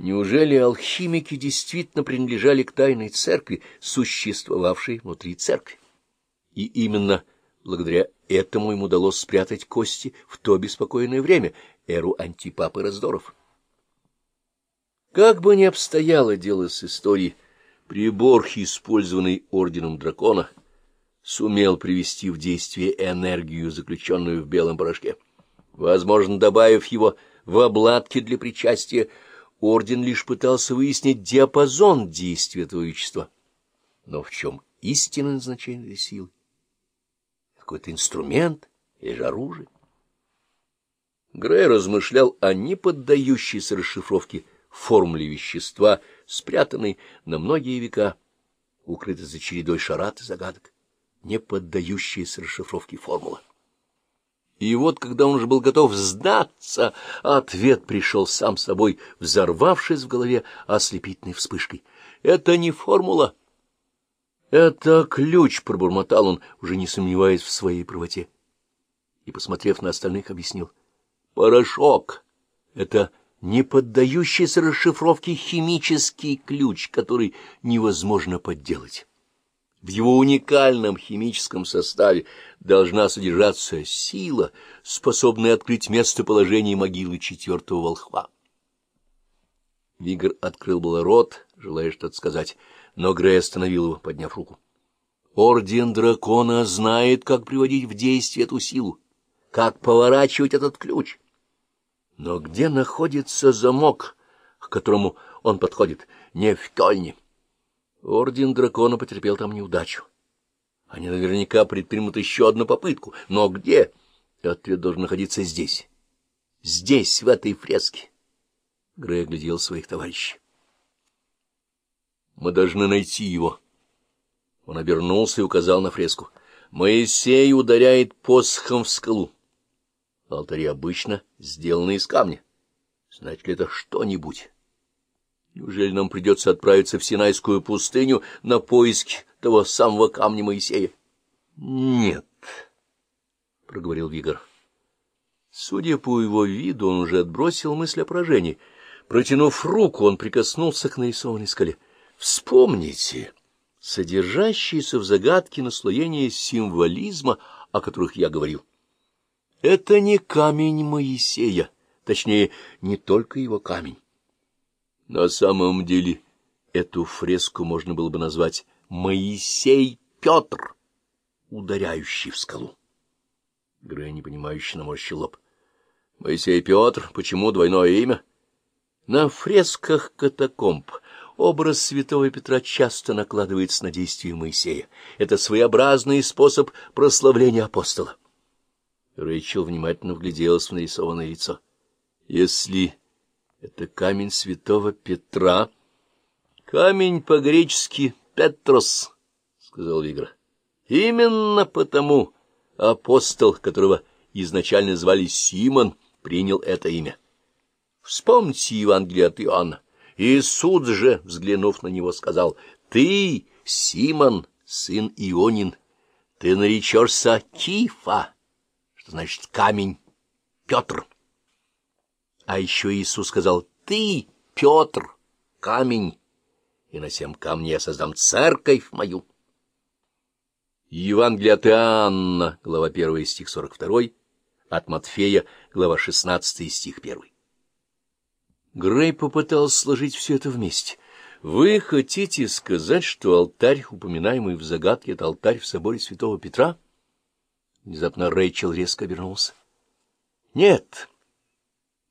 Неужели алхимики действительно принадлежали к тайной церкви, существовавшей внутри церкви? И именно благодаря этому им удалось спрятать кости в то беспокойное время, эру антипапы раздоров. Как бы ни обстояло дело с историей, прибор, использованный орденом дракона, сумел привести в действие энергию, заключенную в белом порошке. Возможно, добавив его в обладки для причастия, орден лишь пытался выяснить диапазон действия этого вещества. Но в чем истинное значение этой силы? Какой-то инструмент или же оружие? Грей размышлял о неподдающейся расшифровке формуле вещества, спрятанной на многие века, укрытой за чередой шарат и загадок, не поддающаяся расшифровке формула. И вот, когда он уже был готов сдаться, ответ пришел сам собой, взорвавшись в голове ослепительной вспышкой. «Это не формула!» «Это ключ!» — пробормотал он, уже не сомневаясь в своей правоте. И, посмотрев на остальных, объяснил. «Порошок! Это не поддающийся расшифровке химический ключ, который невозможно подделать». В его уникальном химическом составе должна содержаться сила, способная открыть местоположение могилы четвертого волхва. Вигр открыл было рот, желая что-то сказать, но Грей остановил его, подняв руку. Орден дракона знает, как приводить в действие эту силу, как поворачивать этот ключ. Но где находится замок, к которому он подходит? Не в Кёльне. Орден дракона потерпел там неудачу. Они наверняка предпримут еще одну попытку. Но где? Ответ должен находиться здесь. Здесь, в этой фреске. Грей оглядел своих товарищей. Мы должны найти его. Он обернулся и указал на фреску. Моисей ударяет посохом в скалу. Алтари обычно сделаны из камня. Значит ли это что-нибудь? Неужели нам придется отправиться в Синайскую пустыню на поиски того самого камня Моисея? — Нет, — проговорил Вигор. Судя по его виду, он уже отбросил мысль о поражении. Протянув руку, он прикоснулся к нарисованной скале. — Вспомните, содержащиеся в загадке наслоения символизма, о которых я говорил. Это не камень Моисея, точнее, не только его камень. На самом деле эту фреску можно было бы назвать «Моисей Петр, ударяющий в скалу». Грей непонимающе наморщил лоб. «Моисей Петр? Почему двойное имя?» На фресках катакомб образ святого Петра часто накладывается на действие Моисея. Это своеобразный способ прославления апостола. Рэйчел внимательно вгляделась в нарисованное лицо. Если это камень святого Петра. Камень по-гречески «Петрос», — сказал Вигра. Именно потому апостол, которого изначально звали Симон, принял это имя. Вспомните Евангелие от Иоанна. Иисус же, взглянув на него, сказал, «Ты, Симон, сын Ионин, ты наречешься Кифа, что значит камень, Петр». А еще Иисус сказал, «Ты, Петр, камень, и на всем камне я создам церковь мою». Евангелие от Иоанна, глава 1, стих 42, от Матфея, глава 16, стих 1. Грей попытался сложить все это вместе. Вы хотите сказать, что алтарь, упоминаемый в загадке, — это алтарь в соборе святого Петра? Внезапно Рэйчел резко обернулся. — Нет,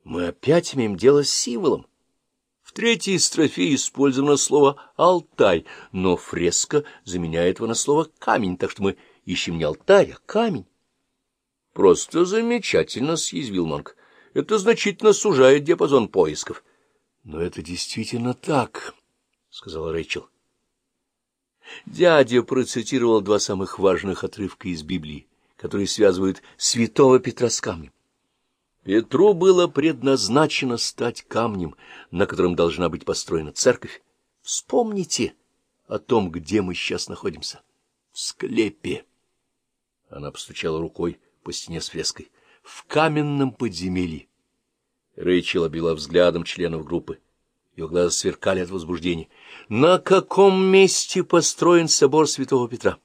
мы опять имеем дело с символом. В третьей строфе использовано слово «алтарь», но фреска заменяет его на слово «камень», так что мы ищем не алтарь, а камень. — Просто замечательно, — съязвил Монк. — Это значительно сужает диапазон поисков. — Но это действительно так, — сказала Рэйчел. Дядя процитировал два самых важных отрывка из Библии, которые связывают святого Петра с камнем. Петру было предназначено стать камнем, на котором должна быть построена церковь. Вспомните о том, где мы сейчас находимся. В склепе. Она постучала рукой по стене с фреской. В каменном подземелье. Рэйчел обвела взглядом членов группы. Ее глаза сверкали от возбуждения. На каком месте построен собор святого Петра?